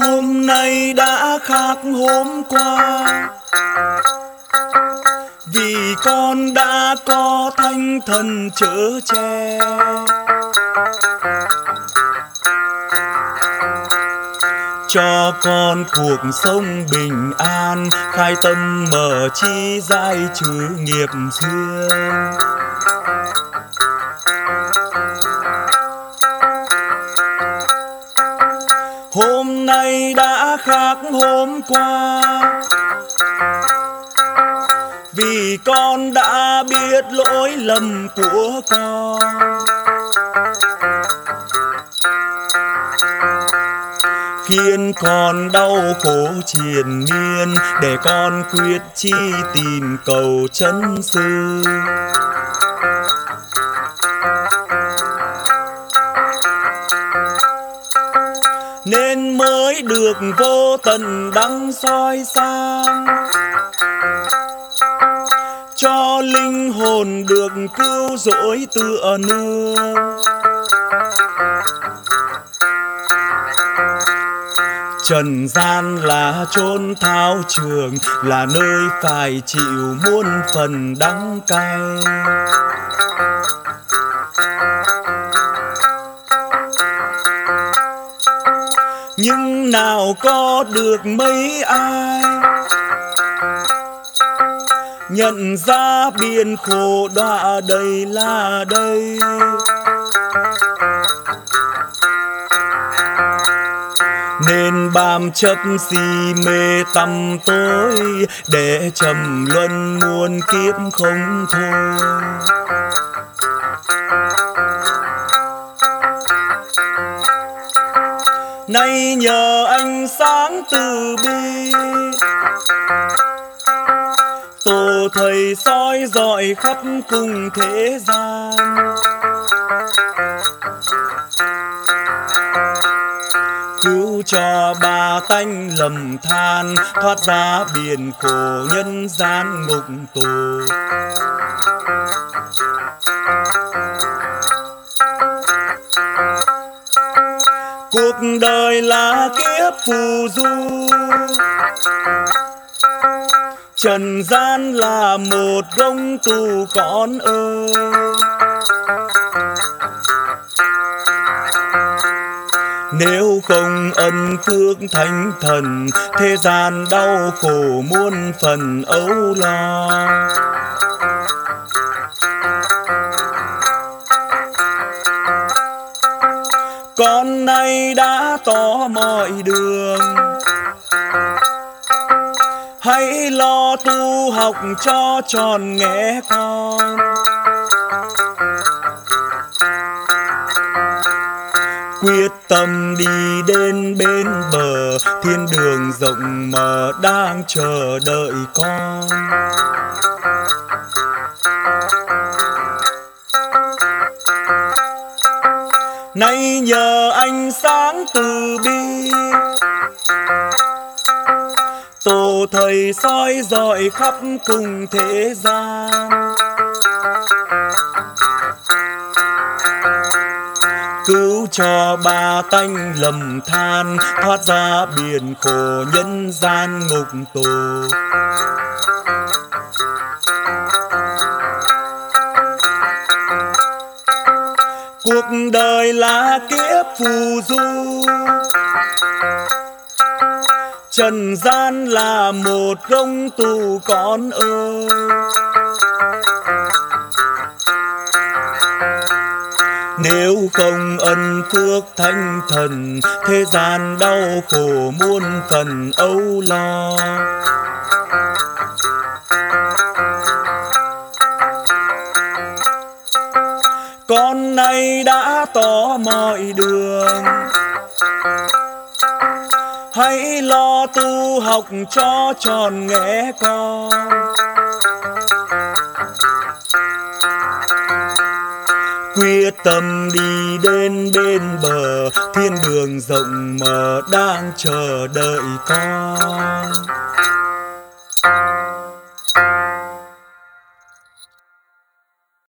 hôm nay đã khác hôm qua. Vì con đã có thanh thần chở che. Cho con cuộc sống bình an, khai tâm mở chi giải trừ nghiệp duyên. Hôm nay đã khác hôm qua, vì con đã biết lỗi lầm của con. Khiến con đau khổ triền miên, để con quyết chi tìm cầu chân sư. Nên mới được vô tận đắng soi sang. Cho linh hồn được cứu rỗi tựa nương. Trần gian là chốn thao trường, là nơi phải chịu muôn phần đắng cay. Nhưng nào có được mấy ai nhận ra biển khổ đọa đầy là đây? Bám chấp si mê tâm tối, để trầm luân muôn kiếp không thôi. Nay nhờ ánh sáng từ bi, tổ thầy soi dọi khắp cùng thế gian. Cho ba tanh lầm than, thoát ra biển khổ nhân gian ngục tù. Cuộc đời là kiếp phù du. Trần gian là một gông tù con ơi nếu không ân phước thánh thần, thế gian đau khổ muôn phần âu lo. Con nay đã tỏ mọi đường. Hãy lo tu học cho tròn nghe con. Tâm đi đến bên bờ, thiên đường rộng mở đang chờ đợi con. Nay nhờ ánh sáng từ bi, tổ thầy soi dọi khắp cùng thế gian. Cứu cho ba tanh lầm than, thoát ra biển khổ nhân gian ngục tù. Cuộc đời là kiếp phù du. Trần gian là một gông tù con ơi nếu không ân phước thánh thần, thế gian đau khổ muôn phần âu lo. Con nay đã tỏ mọi đường. Hãy lo tu học cho tròn nghe con. Quyết tâm đi đến bên bờ thiên đường rộng mở đang chờ đợi con.